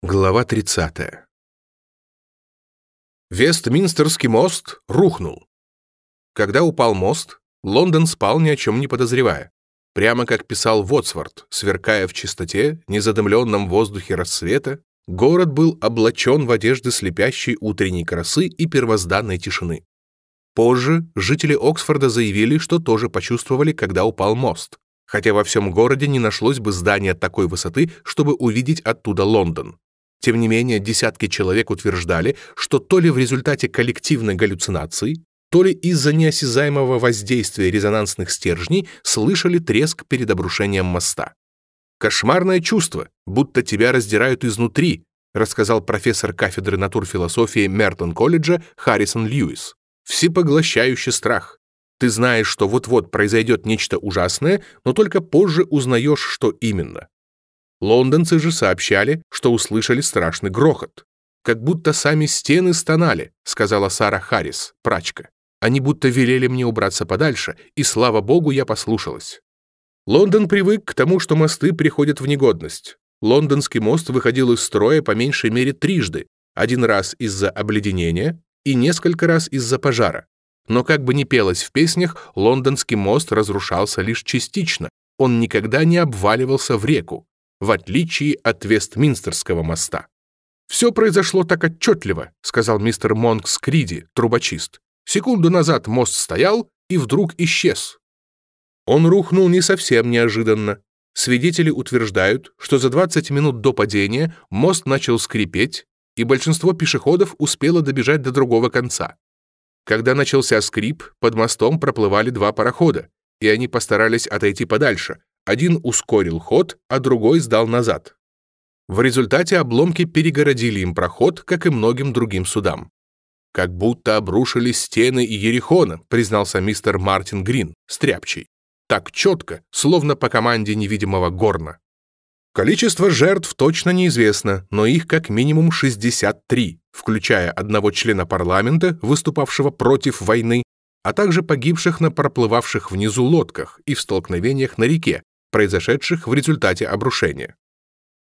Глава 30. Вестминстерский мост рухнул. Когда упал мост, Лондон спал ни о чем не подозревая, прямо как писал Вотсворт, сверкая в чистоте, незадымленном воздухе рассвета, город был облачен в одежды слепящей утренней красы и первозданной тишины. Позже жители Оксфорда заявили, что тоже почувствовали, когда упал мост, хотя во всем городе не нашлось бы здания такой высоты, чтобы увидеть оттуда Лондон. Тем не менее, десятки человек утверждали, что то ли в результате коллективной галлюцинации, то ли из-за неосязаемого воздействия резонансных стержней слышали треск перед обрушением моста. «Кошмарное чувство, будто тебя раздирают изнутри», рассказал профессор кафедры натурфилософии Мертон-колледжа Харрисон Льюис. «Всепоглощающий страх. Ты знаешь, что вот-вот произойдет нечто ужасное, но только позже узнаешь, что именно. Лондонцы же сообщали, что услышали страшный грохот. «Как будто сами стены стонали», — сказала Сара Харрис, прачка. «Они будто велели мне убраться подальше, и, слава богу, я послушалась». Лондон привык к тому, что мосты приходят в негодность. Лондонский мост выходил из строя по меньшей мере трижды, один раз из-за обледенения и несколько раз из-за пожара. Но как бы ни пелось в песнях, лондонский мост разрушался лишь частично, он никогда не обваливался в реку в отличие от Вестминстерского моста. «Все произошло так отчетливо», — сказал мистер Монг Скриди, трубочист. «Секунду назад мост стоял и вдруг исчез». Он рухнул не совсем неожиданно. Свидетели утверждают, что за 20 минут до падения мост начал скрипеть, и большинство пешеходов успело добежать до другого конца. Когда начался скрип, под мостом проплывали два парохода, и они постарались отойти подальше, один ускорил ход, а другой сдал назад. В результате обломки перегородили им проход, как и многим другим судам. «Как будто обрушились стены Ерихона», признался мистер Мартин Грин, стряпчий. «Так четко, словно по команде невидимого горна». Количество жертв точно неизвестно, но их как минимум 63, включая одного члена парламента, выступавшего против войны, а также погибших на проплывавших внизу лодках и в столкновениях на реке, произошедших в результате обрушения.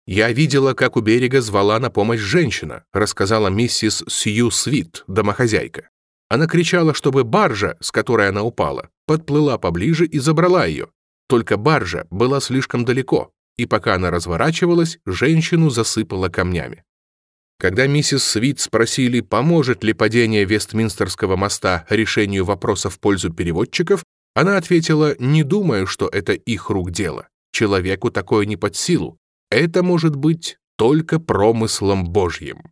«Я видела, как у берега звала на помощь женщина», рассказала миссис Сью Свит, домохозяйка. Она кричала, чтобы баржа, с которой она упала, подплыла поближе и забрала ее. Только баржа была слишком далеко, и пока она разворачивалась, женщину засыпала камнями. Когда миссис Свит спросили, поможет ли падение Вестминстерского моста решению вопроса в пользу переводчиков, она ответила, не думая, что это их рук дело. Человеку такое не под силу. Это может быть только промыслом Божьим.